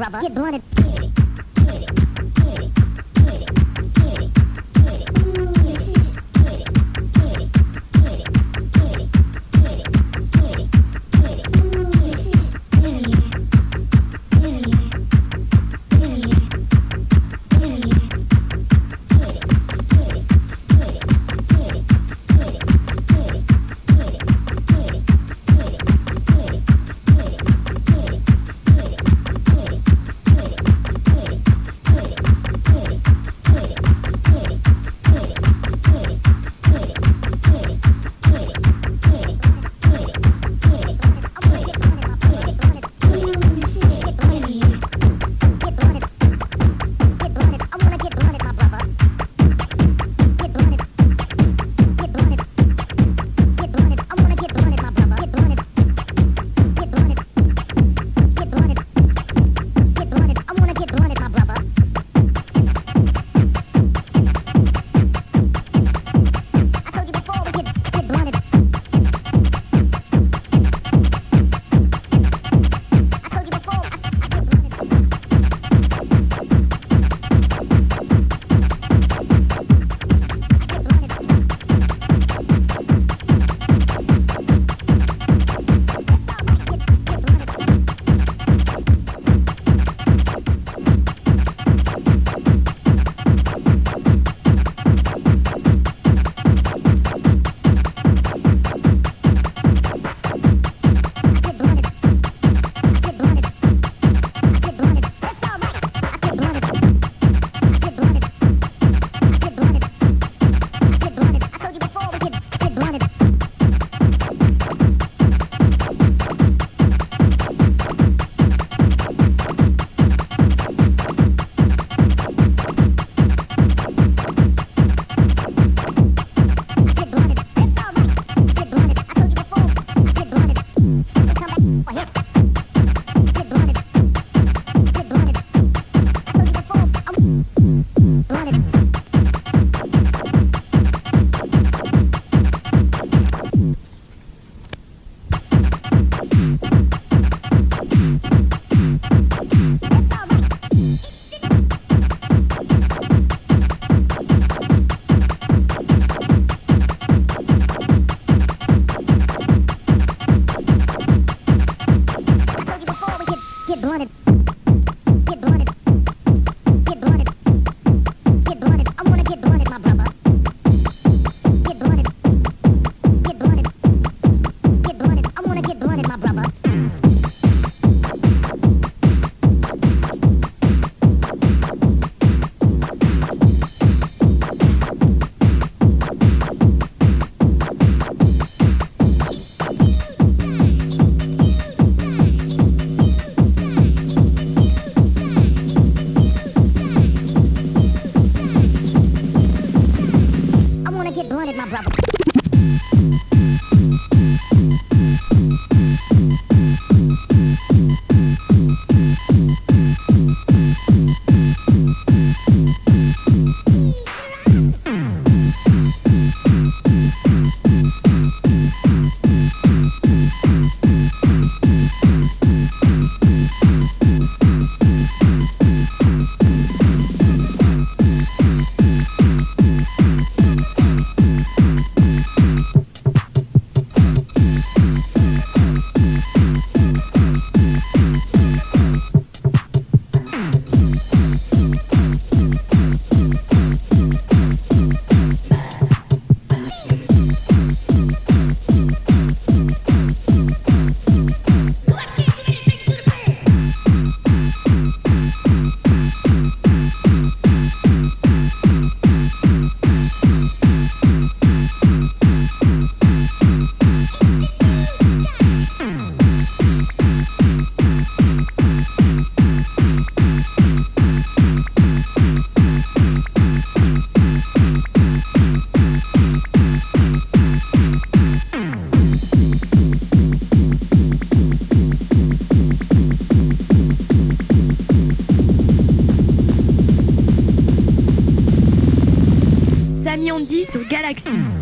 brother. Get blunted. 10 sur Galaxy.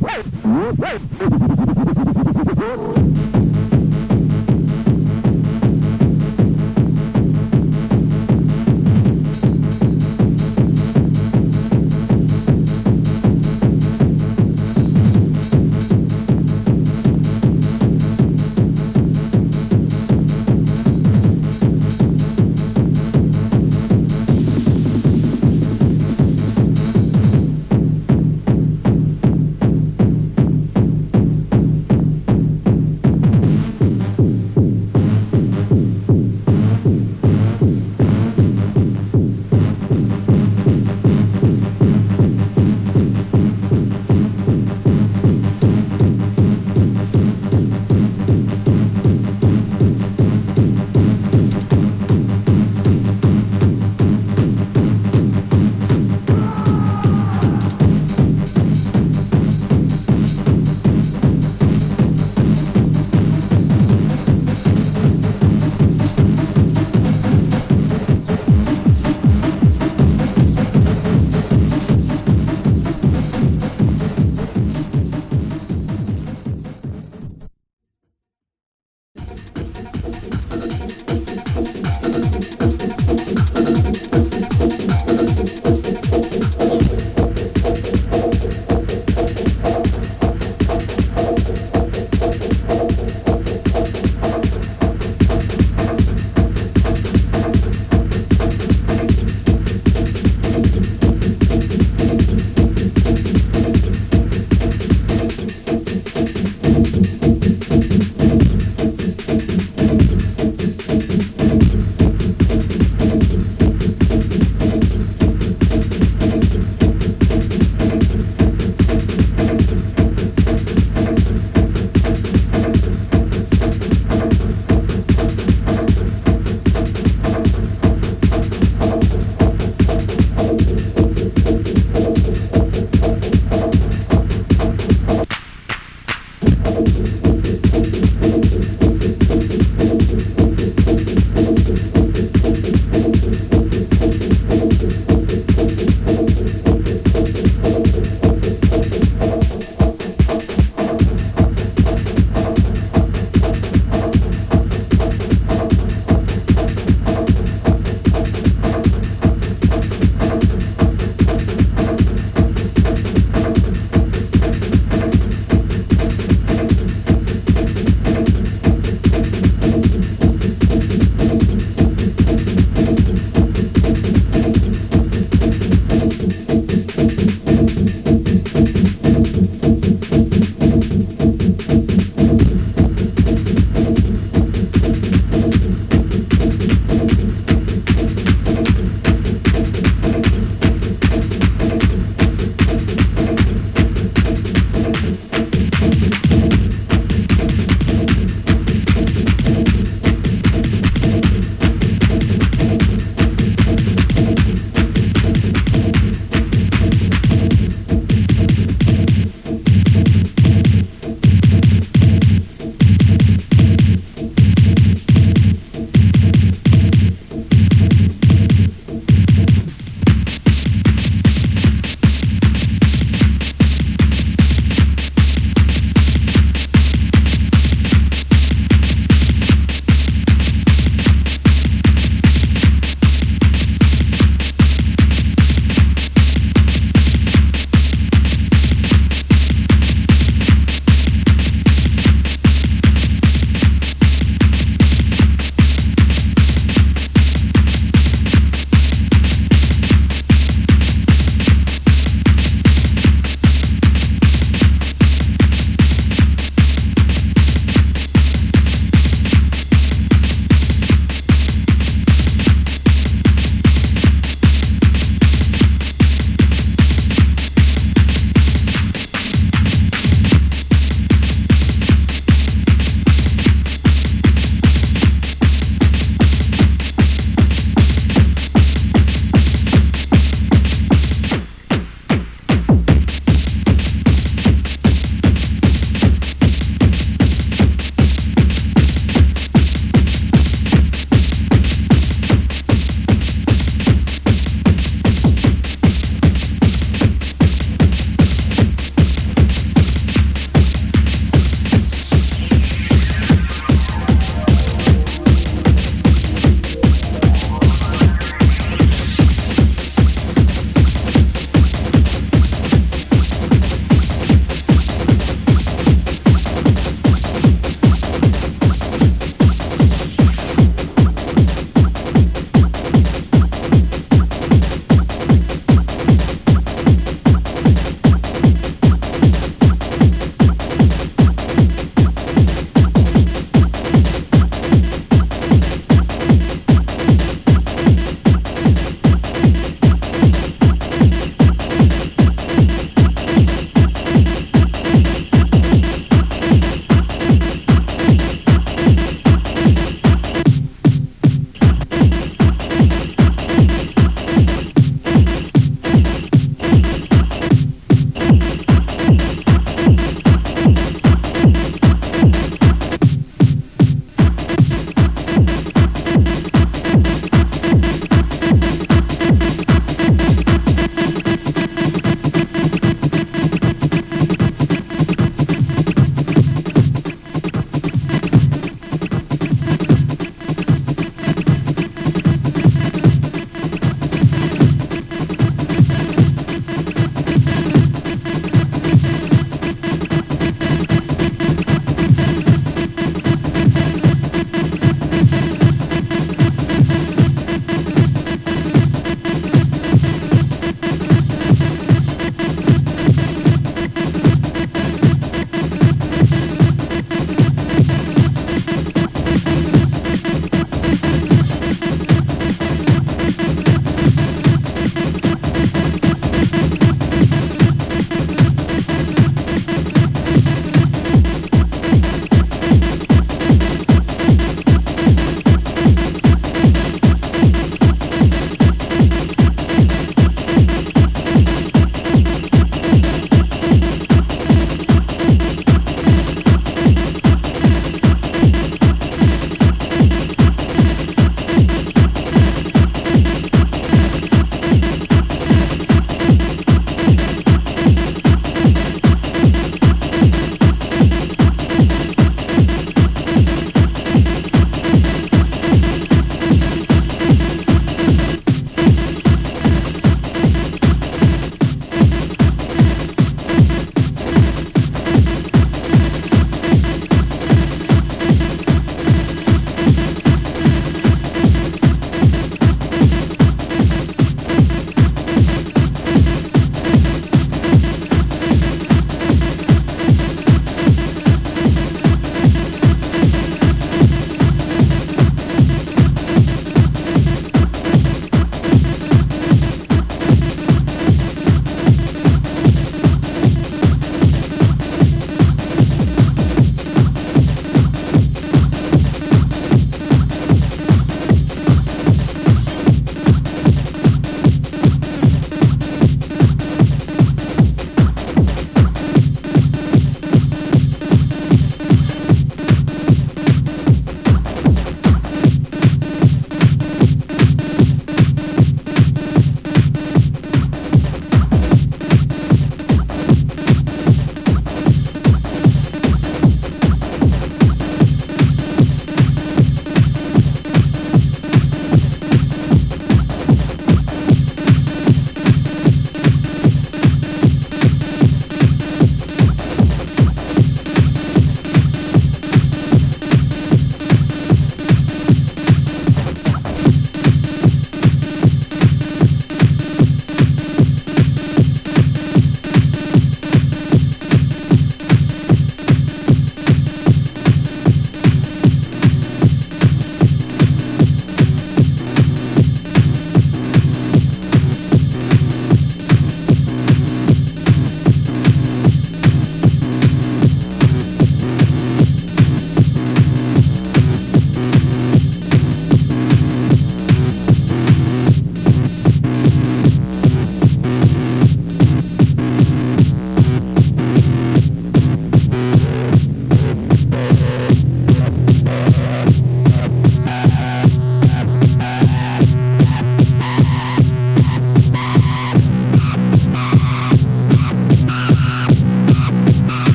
はい!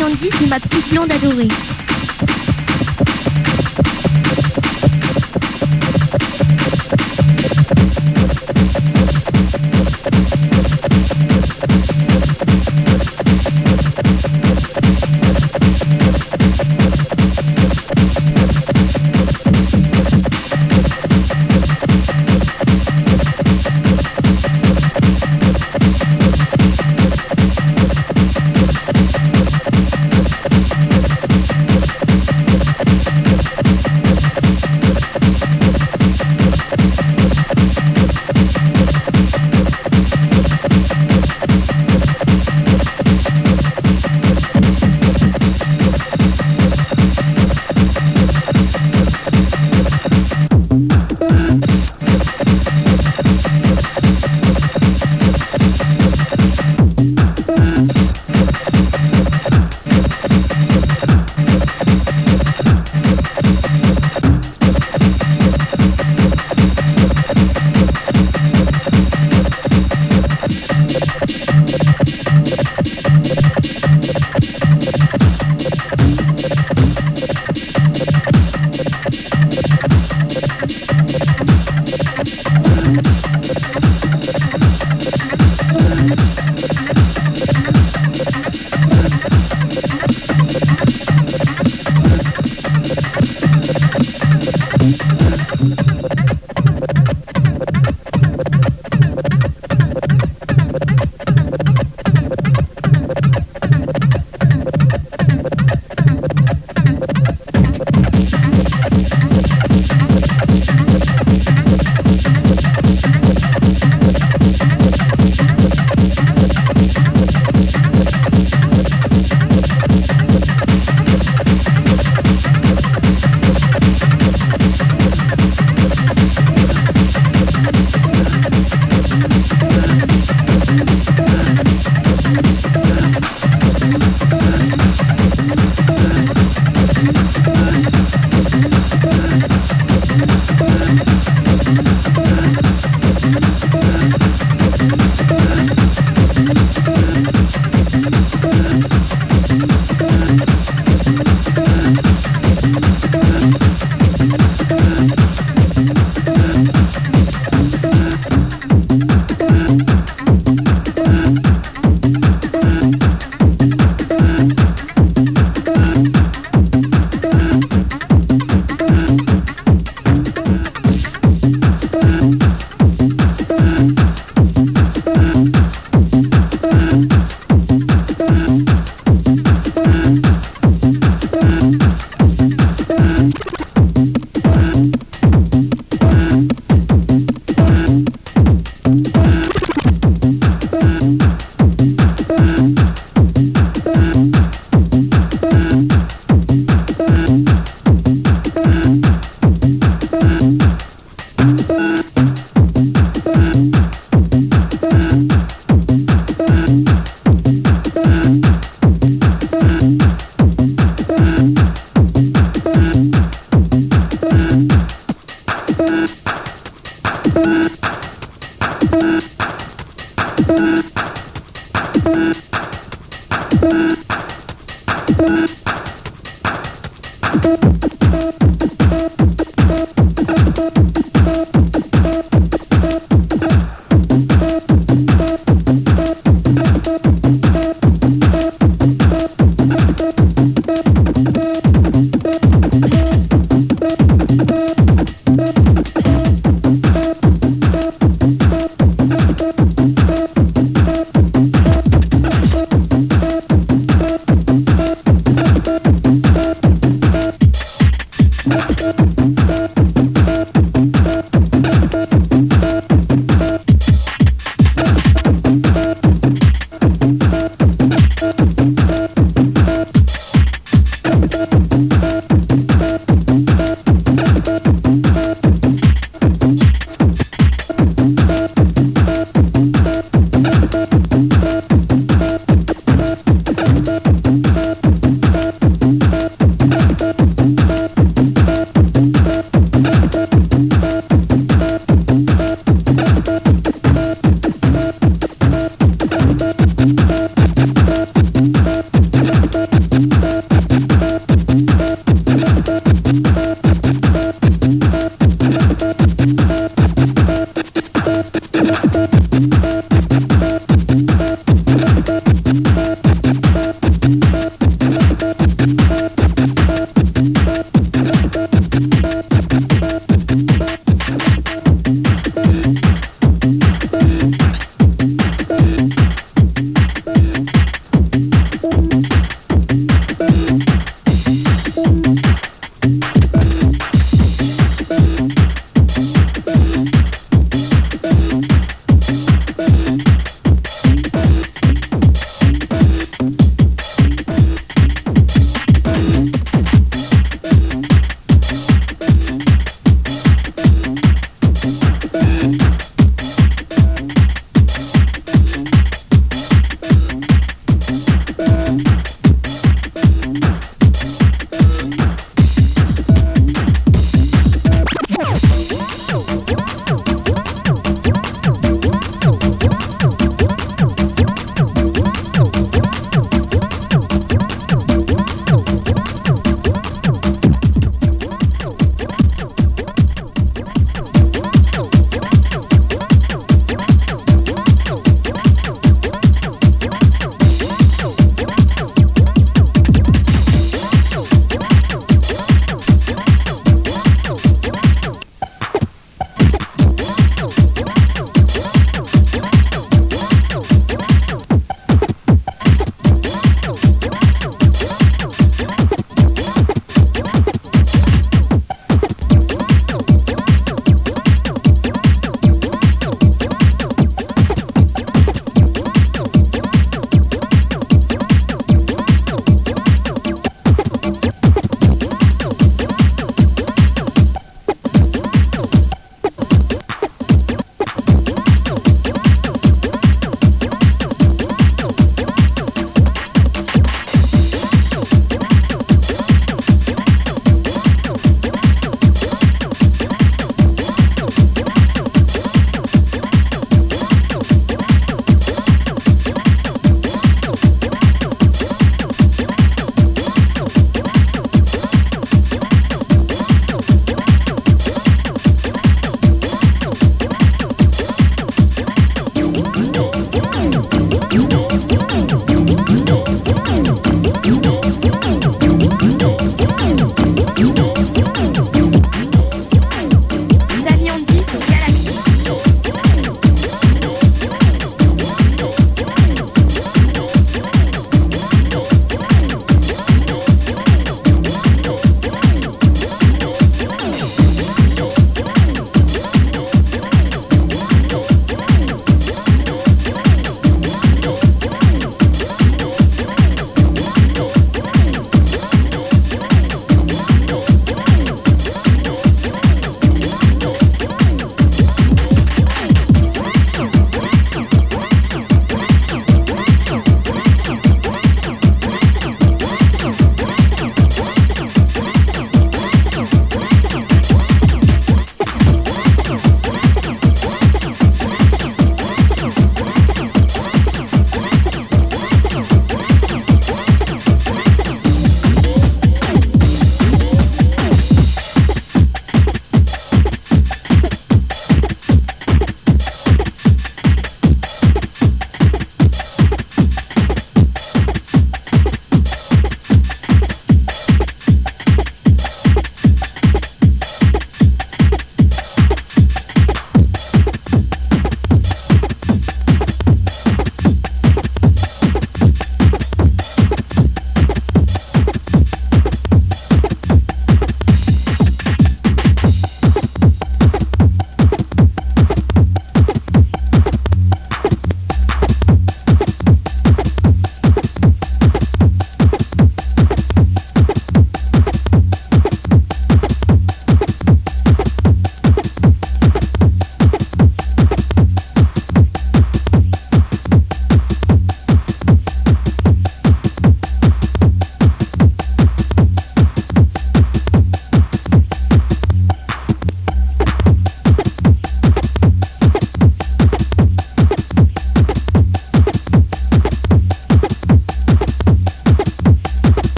millions de vues, qui m'a.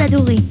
adoré.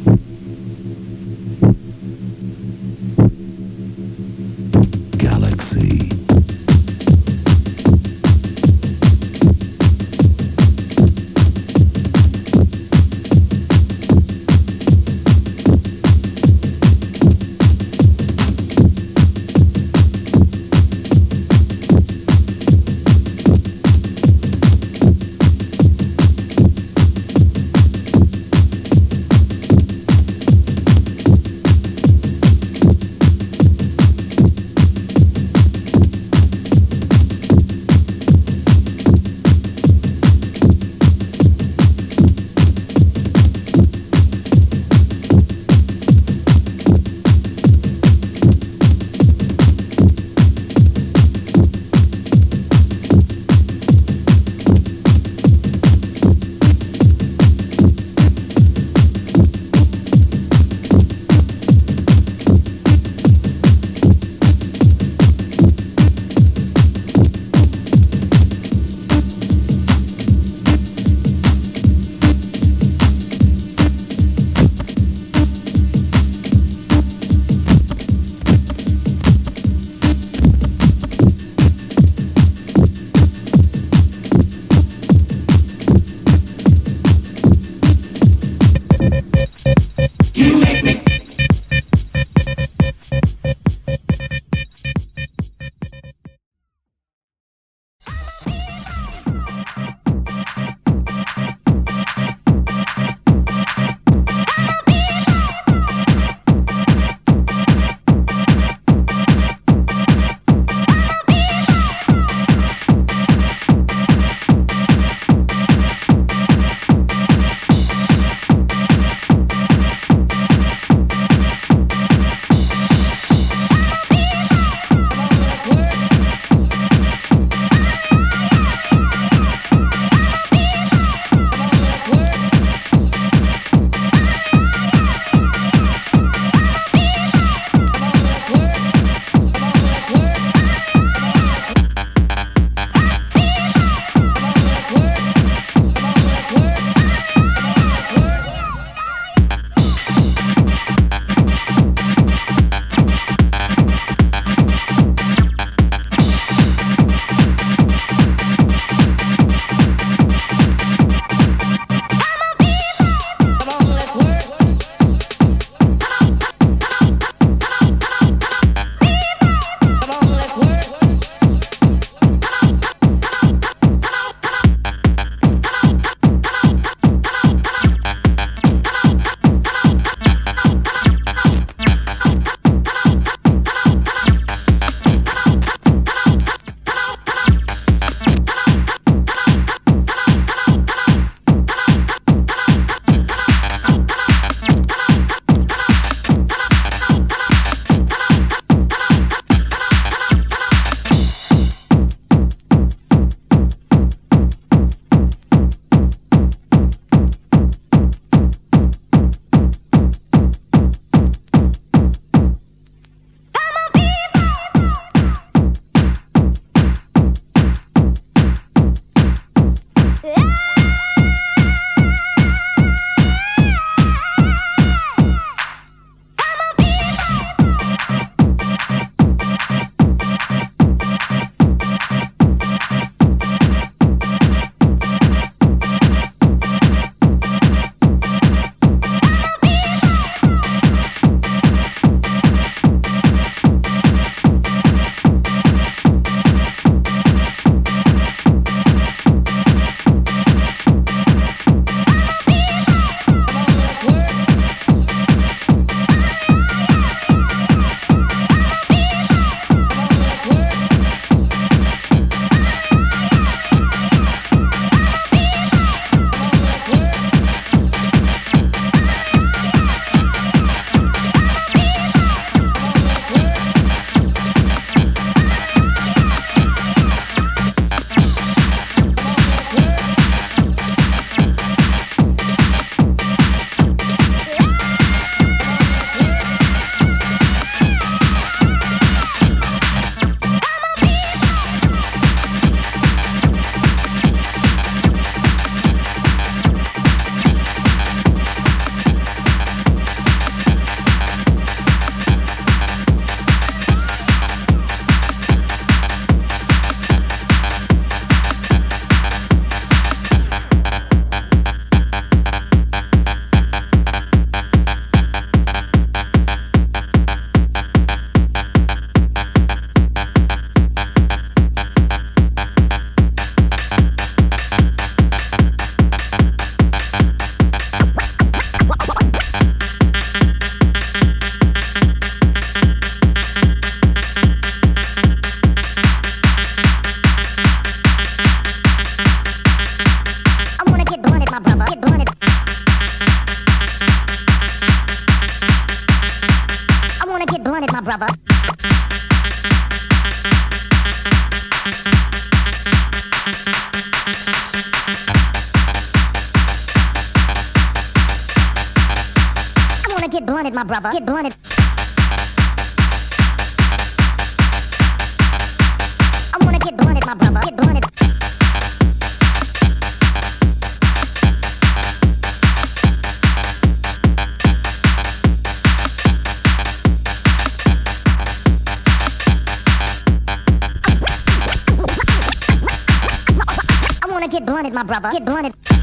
Get blunted. I wanna get blunted, my brother. Get blunted. I wanna get blunted, my brother. Get blunted.